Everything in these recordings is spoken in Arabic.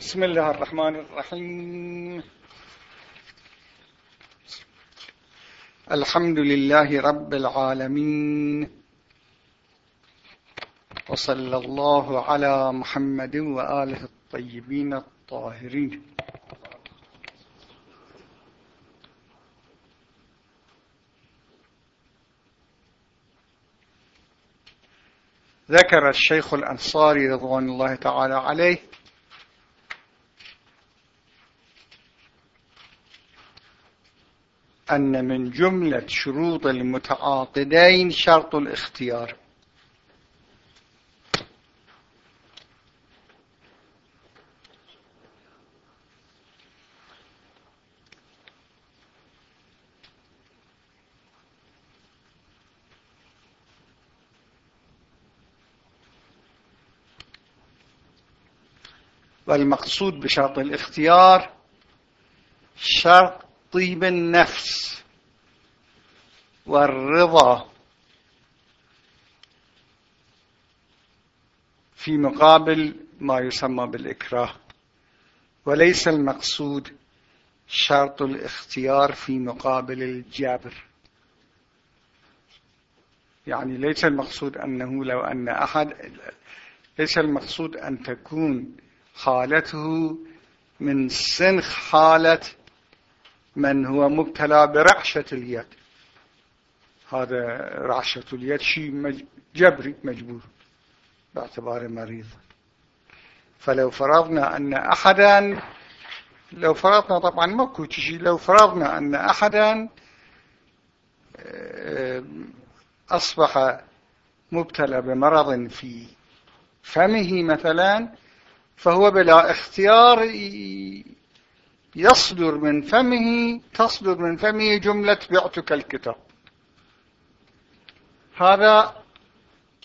بسم الله الرحمن الرحيم. الحمد لله رب العالمين. وصلى الله على محمد وآله الطيبين الطاهرين. ذكر الشيخ الأنصاري رضوان الله تعالى عليه أن من جملة شروط المتعاقدين شرط الاختيار. والمقصود بشرط الاختيار شرط طيب النفس والرضا في مقابل ما يسمى بالإكراه وليس المقصود شرط الاختيار في مقابل الجبر. يعني ليس المقصود أنه لو أن أحد ليس المقصود أن تكون حالته من سنخ حالة من هو مبتلى برعشة اليد. هذا رعشة اليد شيء جبري مجبور باعتباره مريض. فلو فرضنا أن أحدا لو فرضنا طبعا ماكو شيء لو فرضنا أن أحدا آه، أصبح مبتلى بمرض في فمه مثلا فهو بلا اختيار يصدر من فمه تصدر من فمه جملة بعتك الكتاب. هذا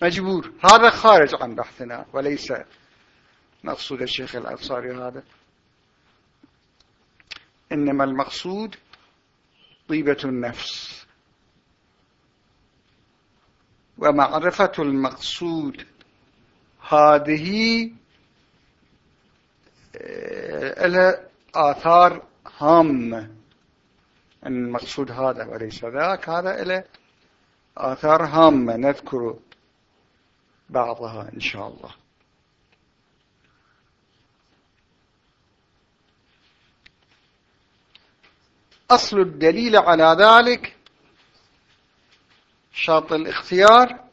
مجبور هذا خارج عن بحثنا وليس مقصود الشيخ الأنصاري هذا. إنما المقصود طيبة النفس. ومعرفة المقصود هذه لها آثار هامة المقصود هذا وليس ذاك هذا له آثار هامة نذكر بعضها إن شاء الله. أصل الدليل على ذلك شرط الاختيار.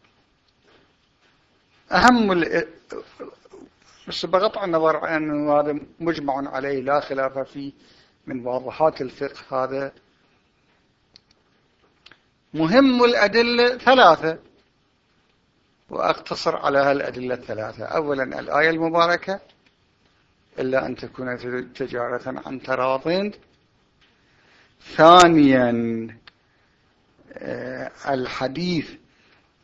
أهم بس بقطع النظر عن هذا مجمع عليه لا خلاف فيه من واضحات الفقه هذا. مهم الأدلة ثلاثة وأقتصر على هالأدلة الثلاثة. أولا الآية المباركة إلا أن تكون تجارة عن تراض. ثانيا آه، الحديث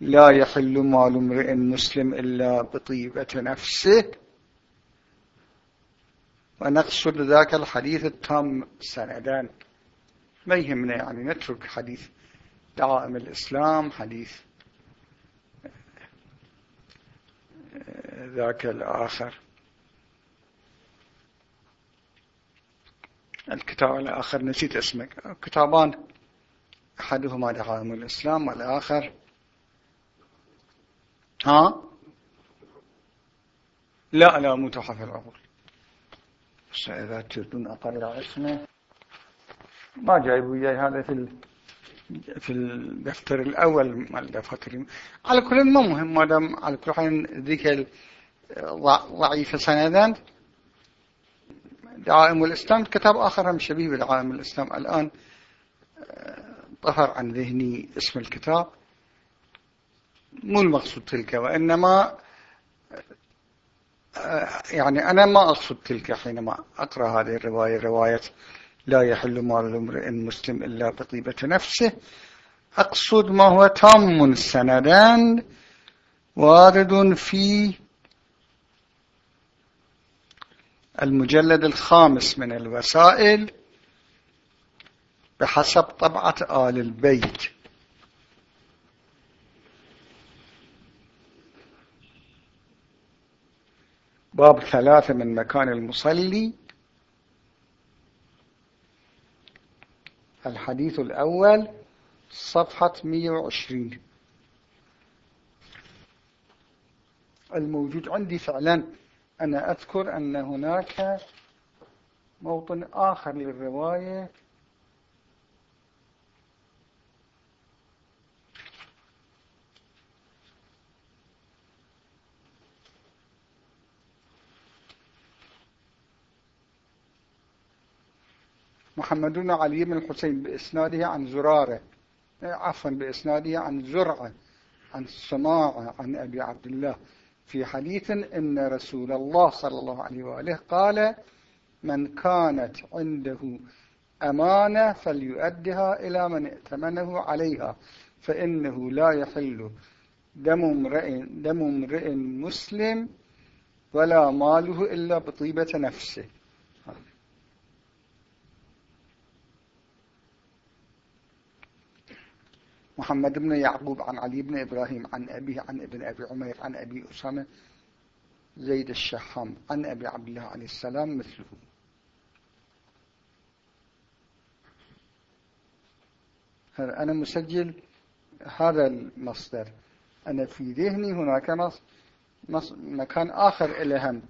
لا يحل مال امرئ مسلم إلا بطيبة نفسه. ونقصد ذاك الحديث التام سندان ما يهمنا يعني نترك حديث دعائم الإسلام حديث ذاك الآخر. الكتاب الآخر نسيت اسمك. كتابان أحدهما دعائم الإسلام والآخر. ها؟ لا لا متحف العقول. إذا تردون أطلع اسمه ما جايبوا إياي هذا في في الدفتر الأول مال الدفاتر على كل ما مهم ما دام على كل حال ذيك ضعيفة سندان دعائم الإسلام كتاب آخر هم شبيه بدعائم الإسلام. الآن طفر عن ذهني اسم الكتاب. مو المقصود تلك وإنما يعني أنا ما أقصد تلك حينما أقرأ هذه الرواية رواية لا يحل مال امرئ مسلم إلا بطيبة نفسه. أقصد ما هو تام سندان وارد في المجلد الخامس من الوسائل بحسب طبعة آل البيت. باب ثلاثة من مكان المصلي. الحديث الأول صفحة 120 الموجود عندي فعلا. أنا أذكر أن هناك موطن آخر للرواية. محمد بن علي بن الحسين بإسناده عن زرارة. عفوا بإسناده عن زرعة عن صناعة عن أبي عبد الله. في حديث إن رسول الله صلى الله عليه وآله قال من كانت عنده أمانة فليؤدها إلى من ائتمنه عليها فإنه لا يحل دم امرئ دم امرئ مسلم ولا ماله إلا بطيبة نفسه. محمد بن يعقوب عن علي بن إبراهيم عن أبيه عن ابن أبي عمير عن أبي أسامة زيد الشحام عن أبي عبد الله عليه السلام مثله. أنا مسجل هذا المصدر؟ أنا في ذهني هناك مكان آخر إلهم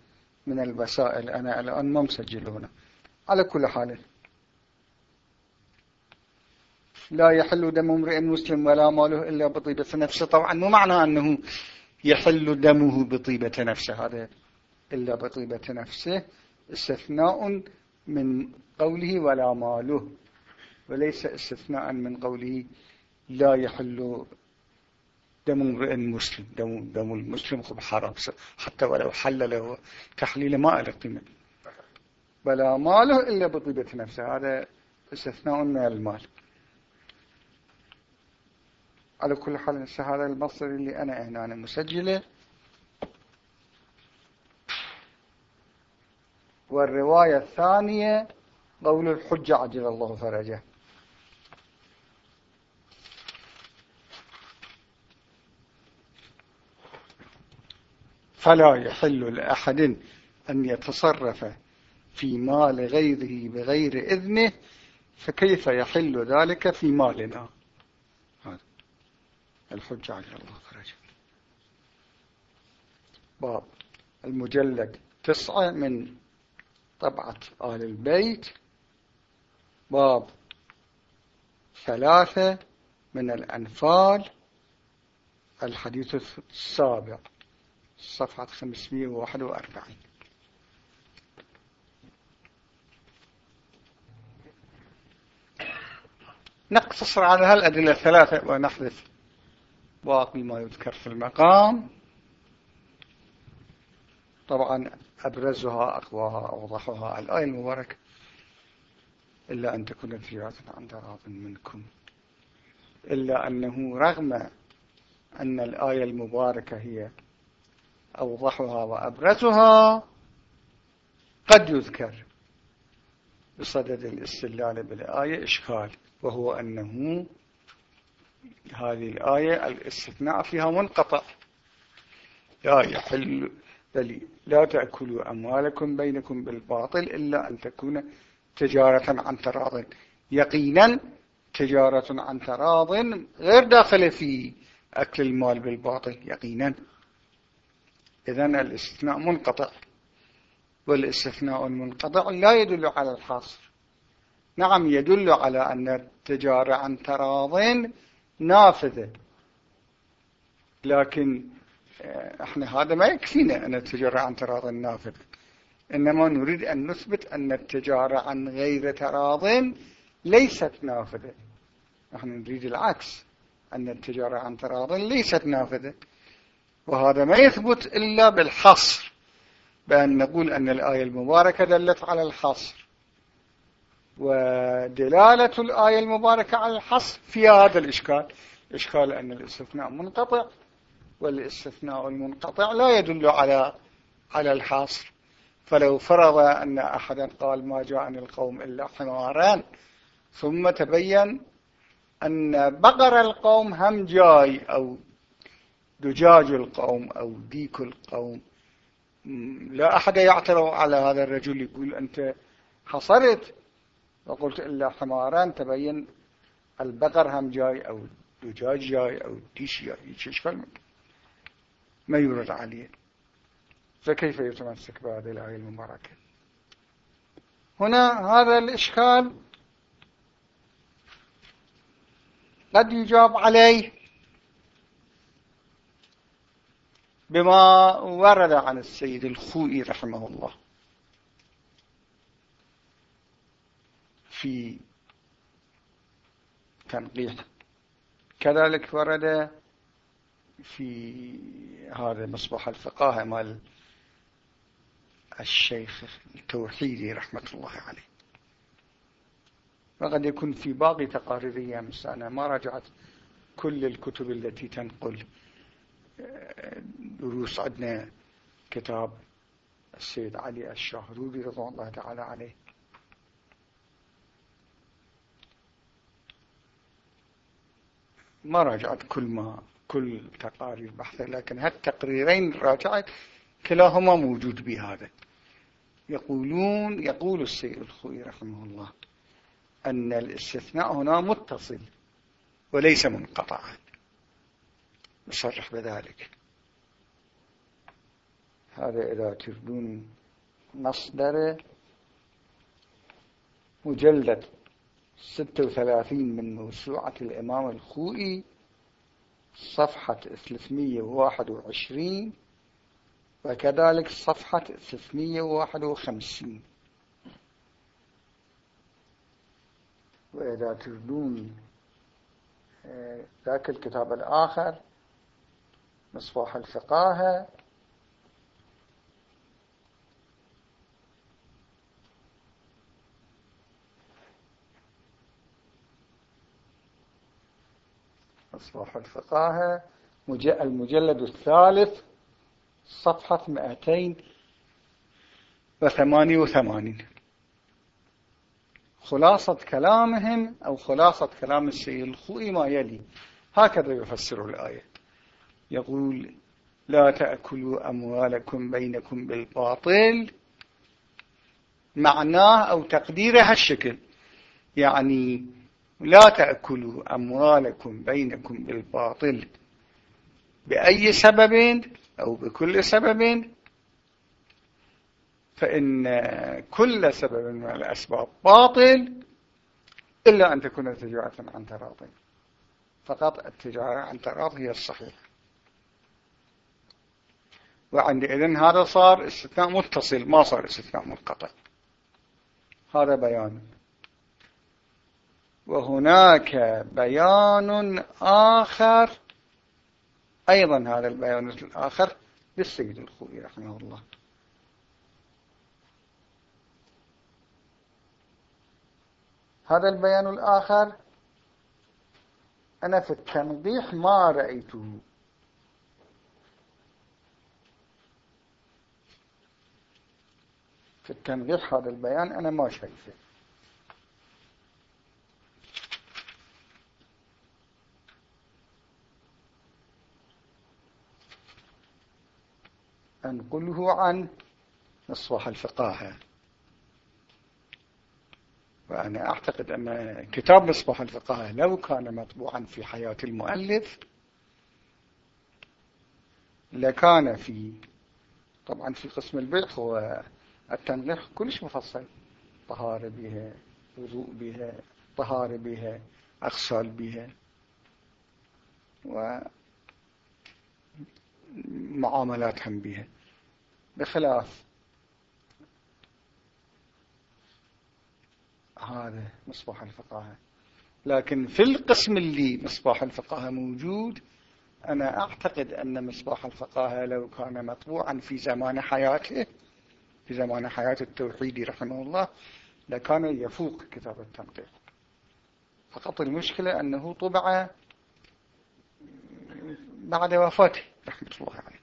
من الوسائل. أنا الآن ما مسجل هنا. على كل حال لا يحل دم امرئ مسلم ولا ماله إلا بطيبة نفسه طبعا مو معنى أنه يحل دمه بطيبة نفسه. هذا إلا بطيبة نفسه استثناء من قوله ولا ماله. وليس استثناء من قوله لا يحل دم امرئ مسلم. دم, دم المسلم خب حرام. حتى ولو حل له تحليل ما له قيمة. ولا ماله إلا بطيبة نفسه. هذا استثناء من المال. على كل حال هذا المصدر اللي أنا هنا أنا مسجله. والرواية الثانية قول الحجة عجل الله فرجه. فلا يحل لأحد أن يتصرف في مال غيره بغير إذنه فكيف يحل ذلك في مالنا الحجة على الله. فرج باب المجلد تسعة من طبعة آل البيت. باب ثلاثة من الأنفال. الحديث السابع صفحة 541 نقتصر على هالأدلة الثلاثة ونحذف باقي ما يذكر في المقام. طبعا أبرزها أقواها أوضحها. الآية المباركة إلا أن تكون التجارة عند راض منكم. إلا أنه رغم أن الآية المباركة هي أوضحها وأبرزها قد يذكر بصدد الاستدلال بالآية إشكال وهو أنه هذه الآية الاستثناء فيها منقطع. لا يحل بل لا تأكلوا أموالكم بينكم بالباطل إلا أن تكون تجارة عن تراض. يقينا تجارة عن تراض غير داخلة في أكل المال بالباطل يقينا. إذن الاستثناء منقطع. والاستثناء المنقطع لا يدل على الحصر نعم يدل على أن التجارة عن تراض نافذة. لكن آه، إحنا هذا ما يكفينا أن التجارة عن تراض نافذة. إنما نريد أن نثبت أن التجارة عن غير تراض ليست نافذة. نحن نريد العكس أن التجارة عن تراض ليست نافذة. وهذا ما يثبت إلا بالحصر بأن نقول أن الآية المباركة دلت على الحصر. ودلالة الآية المباركة على الحصر في هذا الإشكال. إشكال أن الاستثناء منقطع والاستثناء المنقطع لا يدل على على الحصر. فلو فرض أن أحدا قال ما جاءني القوم إلا حماران ثم تبين أن بقر القوم هم جاي أو دجاج القوم أو ديك القوم. لا أحد يعترض على هذا الرجل يقول أنت حصرت. وقلت إلا حماران تبين البقر هم جاي أو دجاج جاي أو ديش جاي يشكل ما يورد عليه فكيف يتمسك بهذه الآية المباركة؟ هنا هذا الإشكال قد يجاب عليه بما ورد عن السيد الخوئي رحمه الله. في تنقيح كذلك ورد في هذا مصباح الفقاهة مال الشيخ التوحيدي رحمة الله عليه. وقد يكون في باقي تقاريري أمس أنا ما رجعت كل الكتب التي تنقل دروس عندنا كتاب السيد علي الشهروري رضوان الله تعالى عليه. ما راجعت كل ما كل تقارير بحثه لكن هالتقريرين راجعت كلاهما موجود بهذا. يقولون يقول السيد الخوي رحمه الله أن الاستثناء هنا متصل وليس منقطعا. نصرح بذلك. هذا إذا تردون مصدر مجلد 36 من موسوعة الإمام الخوئي صفحة 321 وكذلك صفحة 351 وإذا تردون آه، ذاك الكتاب الآخر مصباح الفقاهة مصباح الفقاهة. المجلد الثالث صفحة 288 خلاصة كلامهم أو خلاصة كلام السيد الخوئي ما يلي. هكذا يفسر الآية. يقول لا تأكلوا أموالكم بينكم بالباطل. معناه أو تقديره هالشكل. يعني لا تأكلوا أموالكم بينكم بالباطل بأي سبب أو بكل سبب فإن كل سبب من الأسباب باطل إلا أن تكون تجارة عن تراض فقط التجارة عن تراض هي الصحيحة وعندئذ هذا صار استثناء متصل ما صار استثناء منقطع. هذا بيان. وهناك بيان آخر. أيضا هذا البيان الآخر للسيد الخوي رحمه الله. هذا البيان الآخر. أنا في التنضيح ما رأيته. في التنضيح هذا البيان أنا ما شايفه. أنقله عن مصباح الفقاهة. وأنا أعتقد أن كتاب مصباح الفقاهة لو كان مطبوعا في حياة المؤلف لكان في طبعا في قسم البيع هو التنقيح كلش مفصل. طهارة بها وضوء بها طهارة بها أغسال بها. ومعاملاتهم بها. بخلاف. هذا مصباح الفقاهة. لكن في القسم اللي مصباح الفقاهة موجود أنا أعتقد أن مصباح الفقاهة لو كان مطبوعا في زمان حياته في زمان حياة التوحيدي رحمه الله لكان يفوق كتاب التنقيح. فقط المشكلة أنه طبع بعد وفاته رحمة الله عليه.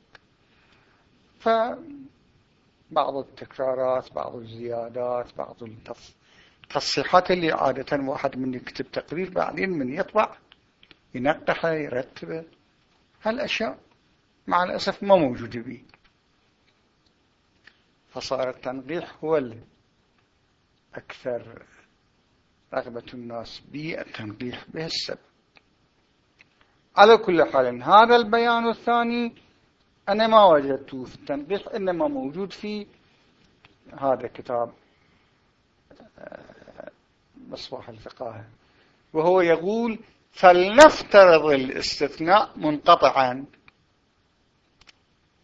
فبعض التكرارات بعض الزيادات بعض التصحيحات اللي عادة واحد من يكتب تقرير بعدين من يطبع ينقحه يرتبه هالأشياء مع الأسف ما موجودة به فصار التنقيح هو الأكثر رغبة الناس به التنقيح به السبب على كل حال هذا البيان الثاني. أنا ما وجدته في التنقيح إنما موجود في هذا كتاب آه، مصباح الفقاه وهو يقول فلنفترض الاستثناء منقطعا.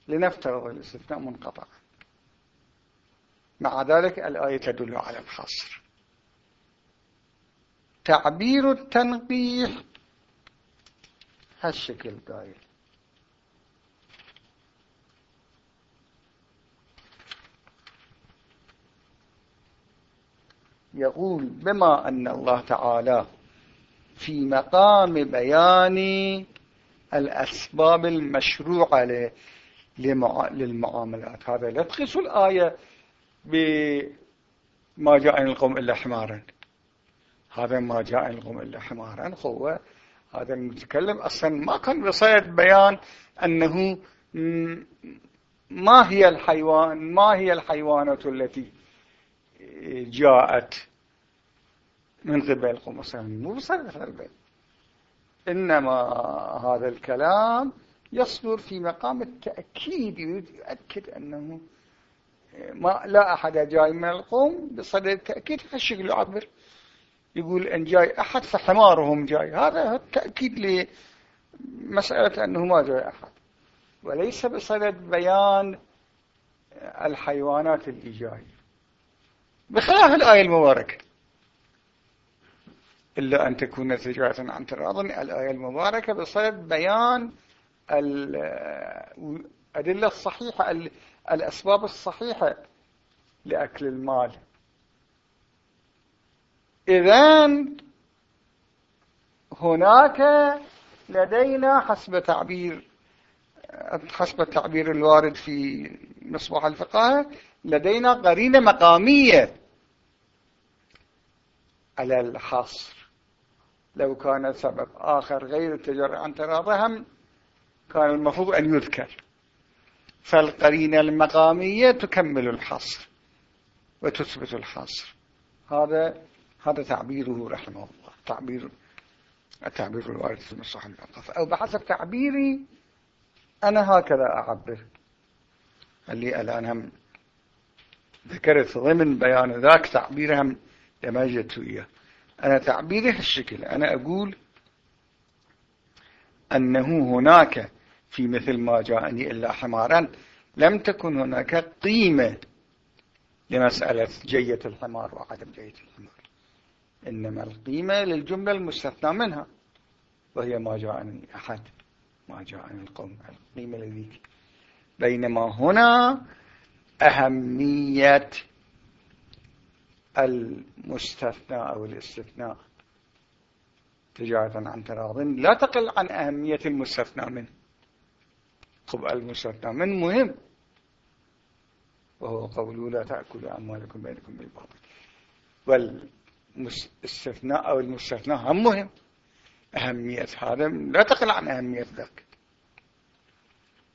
لنفترض الاستثناء منقطعا. مع ذلك الآية تدل على الحصر تعبير التنقيح هالشكل قايل يقول بما أن الله تعالى في مقام بيان الأسباب المشروعة للمعاملات. هذا لا تخص الآية بما جاء القوم إلا حمارا. هذا ما جاء القوم إلا حمارا. هو هذا المتكلم أصلا ما كان بصيد بيان أنه ما هي الحيوان ما هي الحيوانات التي جاءت من قبل القوم مو بصيد البيت إنما هذا الكلام يصدر في مقام التأكيد يؤكد أنه ما لا أحد جاي من القوم بصدد التأكيد. هالشكل يعبر يقول أن جاي أحد فحمارهم جاي. هذا التأكيد لمسألة أنه ما جاي أحد. وليس بصدد بيان الحيوانات اللي جاي. بخلاف الآية المباركة. إلا أن تكون تجارة عن تراض الآية المباركة بصدد بيان الأدلة الصحيحة الأسباب الصحيحة لأكل المال. إذن هناك لدينا حسب تعبير حسب التعبير الوارد في مصباح الفقه لدينا قرينة مقامية على الحصر. لو كان سبب آخر غير التجرع عن تراضهم كان المفروض أن يذكر. فالقرينة المقامية تكمل الحصر وتثبت الحصر. هذا هذا تعبيره رحمه الله. تعبير التعبير الوارد في المصحف الموقف أو بحسب تعبيري أنا هكذا أعبر. اللي الآن هم ذكرت ضمن بيان ذاك تعبيرهم لما جدت إياه أنا تعبيري هالشكل. أنا أقول أنه هناك في مثل ما جاءني إلا حمارا لم تكن هناك قيمة لمسألة جية الحمار وعدم جية الحمار. إنما القيمة للجملة المستثنى منها وهي ما جاءني أحد ما جاءني القوم. القيمة لذيك. بينما هنا أهمية المستثنى أو الاستثناء تجارة عن تراض لا تقل عن أهمية المستثنى منه. خب المستثنى من مهم. وهو قوله لا تأكلوا أموالكم بينكم بالباطل. والاستثناء أو المستثنى هم مهم. أهمية هذا لا تقل عن أهمية ذاك.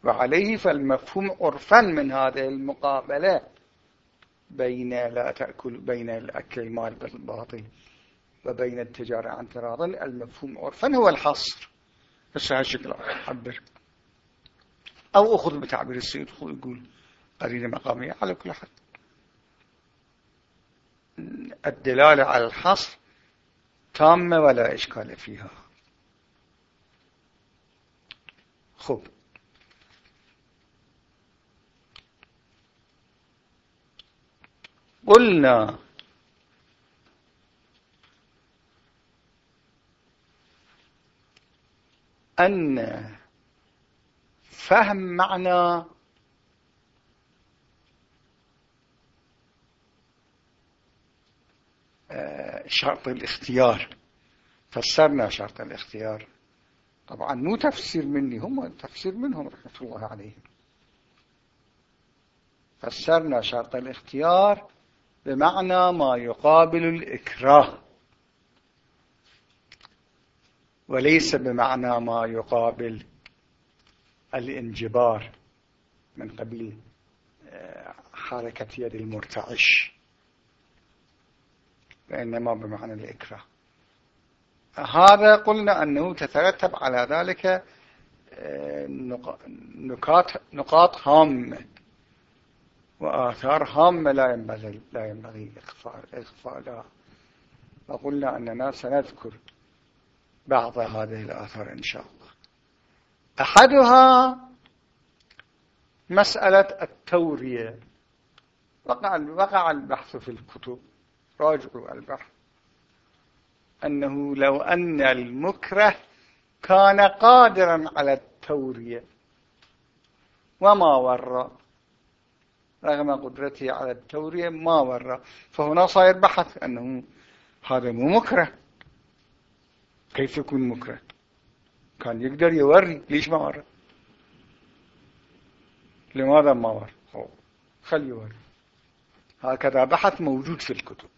وعليه فالمفهوم عرفا من هذه المقابلة. بين لا تأكل بين الأكل المال بالباطل وبين التجارة عن تراض المفهوم عرفا هو الحصر. بس هالشكل أعبر. أو أخذ بتعبير السيد يقول قرينة مقامية على كل حال. الدلالة على الحصر تامة ولا إشكال فيها. خب. قلنا. أن فهم معنى شرط الاختيار. فسرنا شرط الاختيار. طبعا مو تفسير مني هم تفسير منهم رحمة الله عليهم. فسرنا شرط الاختيار بمعنى ما يقابل الإكراه. وليس بمعنى ما يقابل الانجبار من قبيل آه، حركة يد المرتعش وإنما بمعنى الإكراه. هذا قلنا أنه تترتب على ذلك آه، نقاط نقاط هامة. وآثار هامة لا ينبغي لا ينبغي إخفاء وقلنا أننا سنذكر بعض هذه الآثار إن شاء الله. أحدها مسألة التورية. وقع وقع البحث في الكتب راجعوا البحث أنه لو أن المكره كان قادرا على التورية. وما ورى. رغم قدرته على التورية ما ورى. فهنا صاير بحث أنه هذا مو مكره. كيف يكون مكره؟ كان يقدر يوري ليش ما ورى؟ لماذا ما ورى؟ خلي يوري. هكذا بحث موجود في الكتب.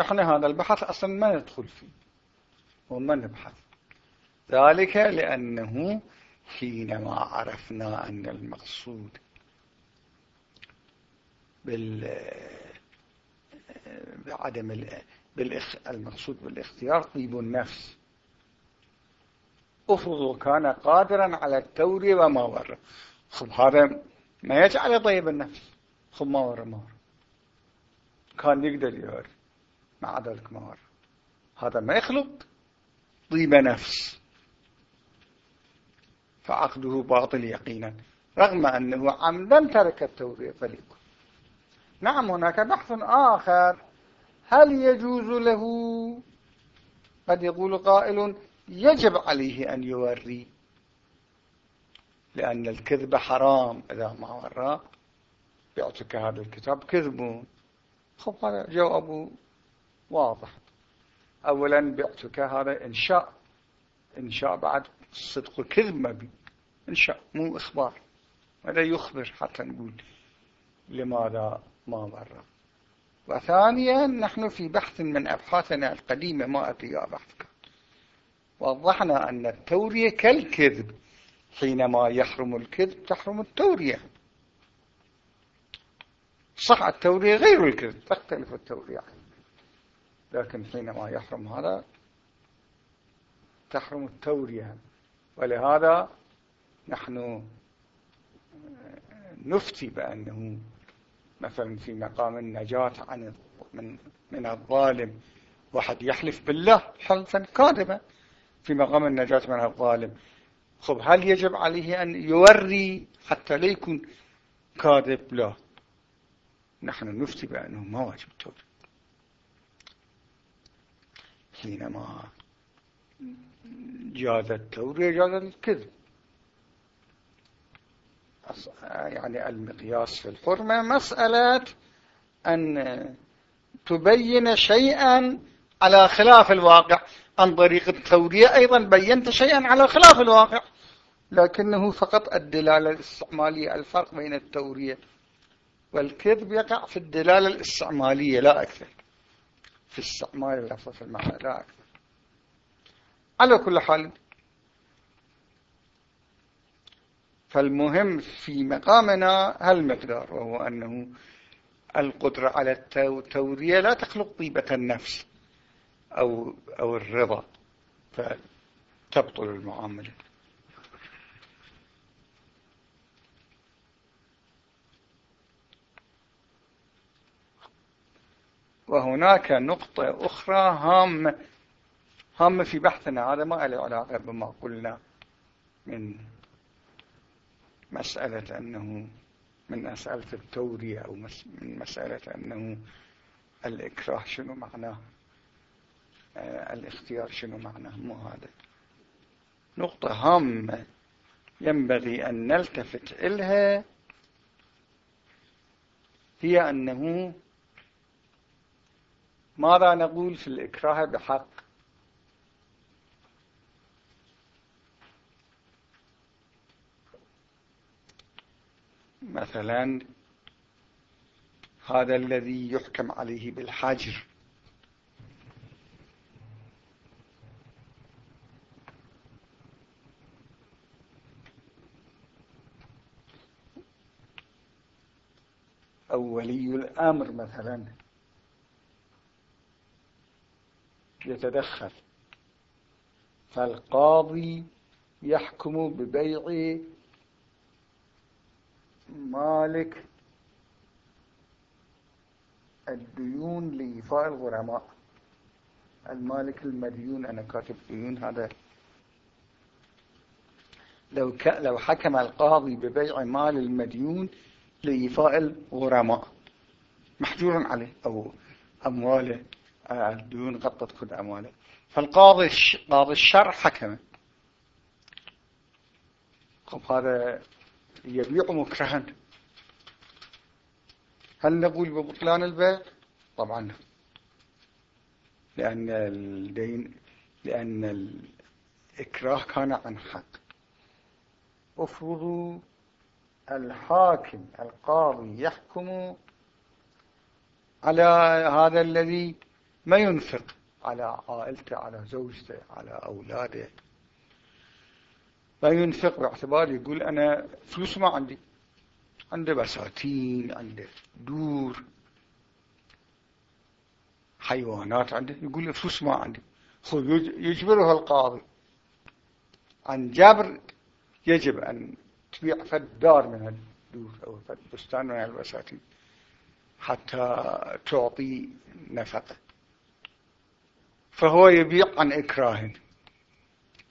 إحنا هذا البحث أصلا ما ندخل فيه. وما نبحث. ذلك لأنه حينما عرفنا أن المقصود بال بعدم بالإخ... المقصود بالاختيار طيب النفس. أفرض كان قادرا على التوري وما ورى خب هذا ما يجعل طيب النفس. خب ما ورى ما ورى كان يقدر يوري مع ذلك ما ورى هذا ما يخلق طيب نفس. فعقده باطل يقينا رغم أنه عمدا ترك التورية فليكن. نعم هناك بحث آخر. هل يجوز له؟ قد يقول قائل يجب عليه أن يوري لأن الكذب حرام. إذا ما ورى يعطيك هذا الكتاب كذب. خب هذا جواب واضح. أولا بعتك هذا إنشاء. إنشاء بعد صدق كذب ما بي إنشاء مو إخبار. هذا يخبر حتى نقول لماذا ما مر. وثانيا نحن في بحث من أبحاثنا القديمة ما أدري بحث وضحنا أن التورية كالكذب. حينما يحرم الكذب تحرم التورية. صح التورية غير الكذب تختلف التورية. لكن حينما يحرم هذا تحرم التورية. ولهذا نحن نفتي بأنه مثلا في مقام النجاة عن من من الظالم واحد يحلف بالله حلفا كاذبا. في مقام النجاة من الظالم. خب هل يجب عليه أن يوري حتى لا يكون كاذب؟ لا. نحن نفتي بأنه ما واجب التوبة حينما جاز التورية جاز الكذب. يعني المقياس في الحرمة مسألة أن تبين شيئا على خلاف الواقع. عن طريق التورية أيضا بينت شيئا على خلاف الواقع. لكنه فقط الدلالة الاستعمالية الفرق بين التورية والكذب يقع في الدلالة الاستعمالية لا أكثر. في استعمال اللفظ في المعنى لا أكثر. على كل حال. فالمهم في مقامنا هالمقدار وهو أنه القدرة على التورية لا تخلق طيبة النفس أو, أو الرضا فتبطل المعاملة. وهناك نقطة أخرى هامة. هامة في بحثنا هذا ما له علاقة بما قلنا من مسألة أنه من مسألة التورية أو من مسألة أنه الإكراه شنو معناه؟ آه الاختيار شنو معناه؟ مو هذا. نقطة هامة ينبغي أن نلتفت إلها هي أنه ماذا نقول في الإكراه بحق؟ مثلا هذا الذي يحكم عليه بالحجر أو ولي الأمر مثلا. يتدخل. فالقاضي يحكم ببيع مالك الديون لإيفاء الغرماء. المالك المديون أنا كاتب ديون هذا. لو ك... لو حكم القاضي ببيع مال المديون لإيفاء الغرماء. محجور عليه أو أمواله. الديون غطت كل أمواله. فالقاضي قاضي الشرع حكم خب هذا يبيع مكرها. هل نقول ببطلان البيع؟ طبعا لأن الدين لأن الإكراه كان عن حق. افرضوا الحاكم القاضي يحكم على هذا الذي ما ينفق على عائلته على زوجته على أولاده. ما ينفق باعتبار يقول أنا فلوس ما عندي. عنده بساتين عنده دور حيوانات عنده يقول فلوس ما عندي. يجبره القاضي. عن جبر يجب أن تبيع فد دار من الدور أو فد بستان من البساتين حتى تعطي نفقة. فهو يبيع عن إكراه.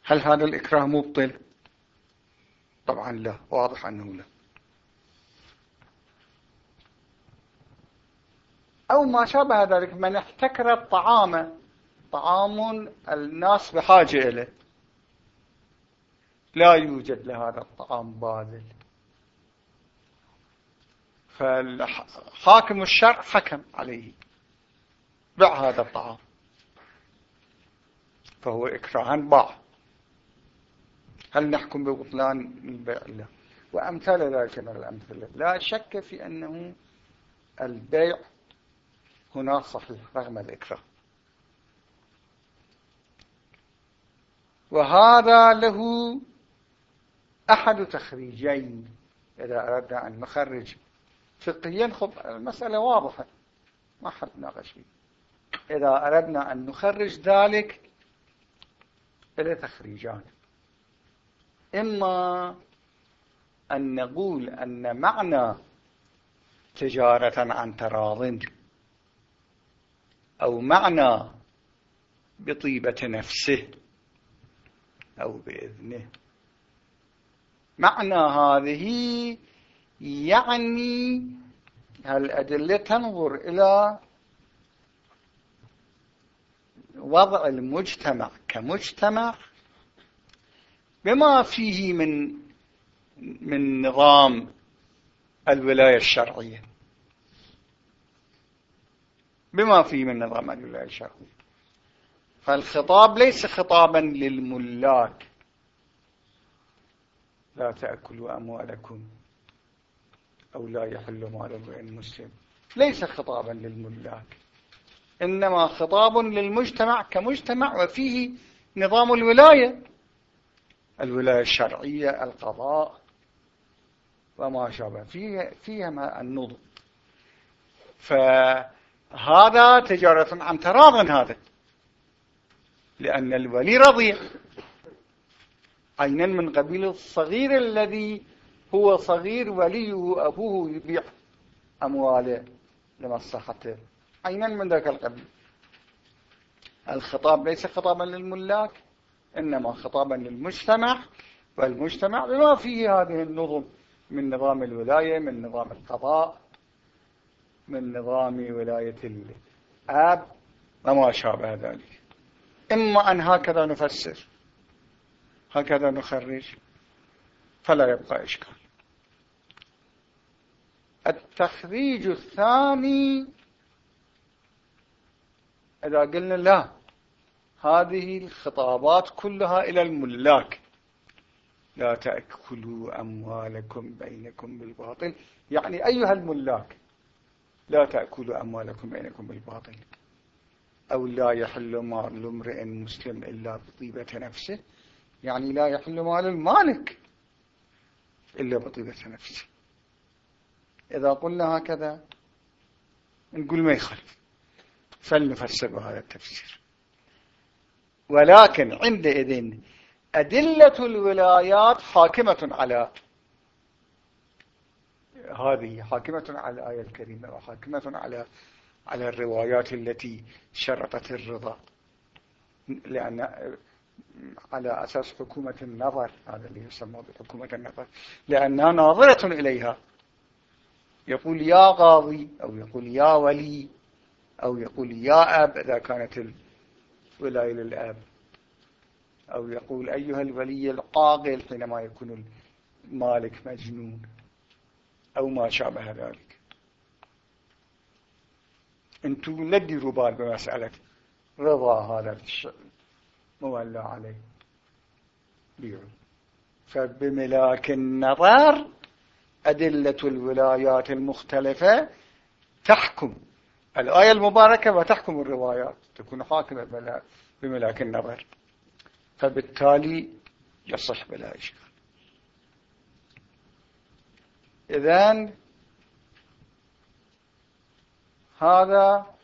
هل هذا الإكراه مبطل؟ طبعا لا واضح أنه لا. أو ما شابه ذلك من احتكر الطعام طعام الناس بحاجة إليه. لا يوجد لهذا الطعام باذل. فالحاكم الشرع حكم عليه. بع هذا الطعام. فهو إكراها باع. هل نحكم ببطلان البيع؟ لا. وأمثال ذلك من الأمثلة. لا شك في أنه البيع هنا صحيح رغم الإكراه وهذا له أحد تخريجين إذا أردنا أن نخرج فقهيا. خب المسألة واضحة ما حد ناقش فيه إذا أردنا أن نخرج ذلك إلى تخريجان. إما أن نقول أن معنى تجارة عن تراض أو معنى بطيبة نفسه أو بإذنه. معنى هذه يعني الأدلة تنظر إلى وضع المجتمع كمجتمع بما فيه من من نظام الولاية الشرعية. بما فيه من نظام الولاية الشرعية. فالخطاب ليس خطابا للملاك. لا تأكلوا أموالكم أو لا يحل مال امرئ مسلم. ليس خطابا للملاك. إنما خطاب للمجتمع كمجتمع وفيه نظام الولاية. الولاية الشرعية القضاء وما شابه. فيها, فيها النظم فهذا تجارة عن تراض هذا لأن الولي رضيع عينا من قبيل الصغير الذي هو صغير وليه أبوه يبيع أمواله لمصلحته عينا من ذاك القبيل. الخطاب ليس خطابا للملاك إنما خطابا للمجتمع والمجتمع بما فيه هذه النظم من نظام الولاية من نظام القضاء من نظام ولاية الآب وما شابه ذلك. إما أن هكذا نفسر هكذا نخرج فلا يبقى إشكال. التخريج الثاني إذا قلنا لا هذه الخطابات كلها إلى الملاك. لا تأكلوا أموالكم بينكم بالباطل. يعني أيها الملاك لا تأكلوا أموالكم بينكم بالباطل. أو لا يحل مال امرئ مسلم إلا بطيبة نفسه. يعني لا يحل مال المالك إلا بطيبة نفسه. إذا قلنا هكذا نقول ما يخالف. فلنفسر بهذا التفسير. ولكن عندئذ أدلة الولايات حاكمة على هذه حاكمة على الآية الكريمة وحاكمة على على الروايات التي شرطت الرضا. لأن على أساس حكومة النظر هذا اللي يسمى بحكومة النظر لأنها ناظرة إليها. يقول يا قاضي أو يقول يا ولي أو يقول يا أب إذا كانت الولاية للأب أو يقول أيها الولي القاقل حينما يكون المالك مجنون. أو ما شابه ذلك. أنتم لا تديروا بال بمسألة رضا هذا مولى عليه. بيعوا فبملاك النظر أدلة الولايات المختلفة تحكم. الآية المباركة وتحكم الروايات تكون حاكمة بملاك النظر. فبالتالي يصح بلا إشكال. إذن هذا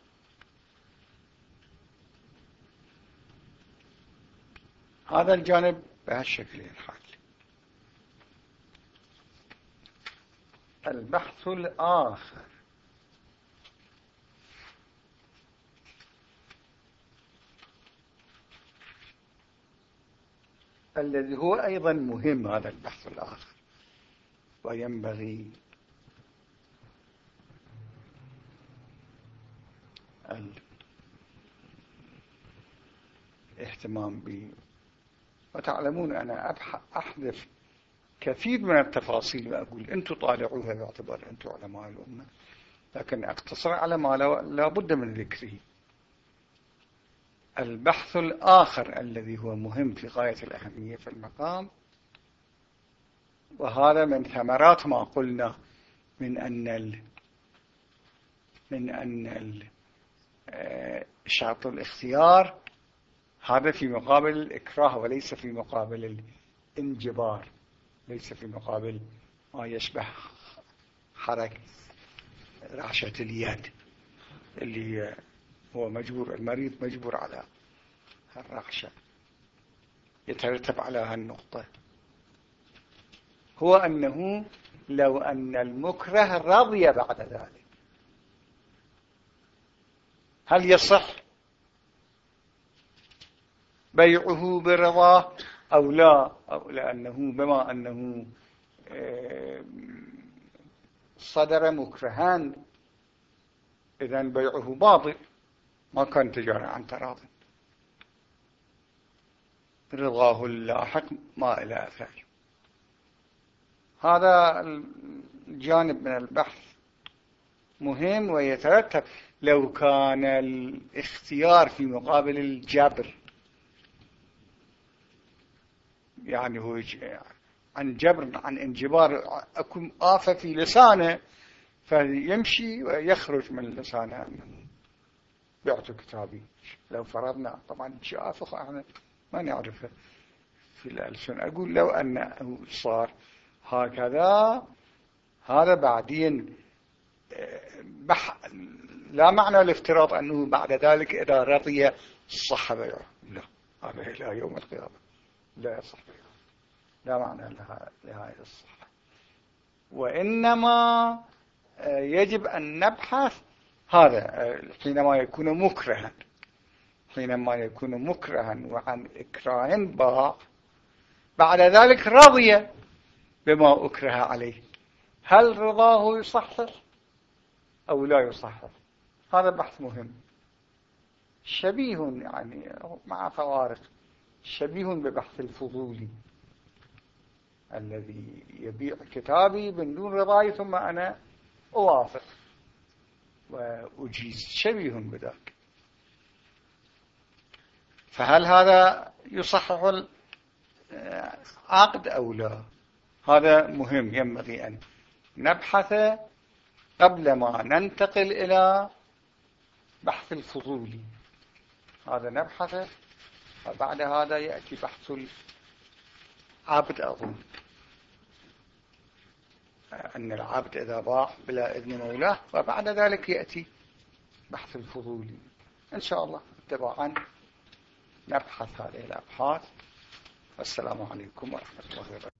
هذا الجانب بهالشكل الحال. البحث الآخر. الذي هو أيضا مهم هذا البحث الآخر. وينبغي الاهتمام به وتعلمون أنا أحذف كثير من التفاصيل وأقول أنتم طالعوها باعتبار أنتم علماء الأمة لكن أقتصر على ما لا بد من ذكره. البحث الآخر الذي هو مهم في غاية الأهمية في المقام وهذا من ثمرات ما قلنا من أن ال من أن ال آه، شرط الاختيار هذا في مقابل الإكراه وليس في مقابل الانجبار ليس في مقابل ما يشبه حركة رعشة اليد اللي هو مجبور المريض مجبور على الرعشة يترتب على هالنقطة. هو أنه لو أن المكره رضي بعد ذلك هل يصح بيعه برضاه أو لا؟ أو لأنه بما أنه آه، صدر مكرهان إذا بيعه باطل. ما كان تجارة عن تراض. رضاه اللاحق ما إلى أثر هذا الجانب من البحث مهم ويترتب. لو كان الاختيار في مقابل الجبر يعني هو عن جبر عن انجبار أكون آفة في لسانه فيمشي ويخرج من لسانه. بعت كتابي. لو فرضنا طبعا آفة إحنا ما نعرفه في الألسن. أقول لو أنه صار هكذا هذا بعدين بح لا معنى الافتراض أنه بعد ذلك إذا رضي صح بيعه لا هذا إلى يوم القيامة. لا يصح. لا معنى لهذه الصحة. وإنما آه، يجب أن نبحث هذا حينما يكون مكرها حينما يكون مكرها وعن إكراه باع بعد ذلك رضي بما أكره عليه. هل رضاه يصحح أو لا يصحح؟ هذا بحث مهم. شبيه يعني مع فوارق شبيه ببحث الفضولي الذي يبيع كتابي من دون رضاي ثم أنا أوافق. وأجيز شبيه بذلك فهل هذا يصحح العقد أو لا؟ هذا مهم ينبغي أن نبحث قبل ما ننتقل إلى بحث الفضولي هذا نبحث وبعد هذا يأتي بحث العبد أظن. أن العبد إذا باع بلا إذن مولاه وبعد ذلك يأتي بحث الفضولي إن شاء الله اتباعا نبحث هذه الأبحاث. السلام عليكم ورحمة الله وبركاته.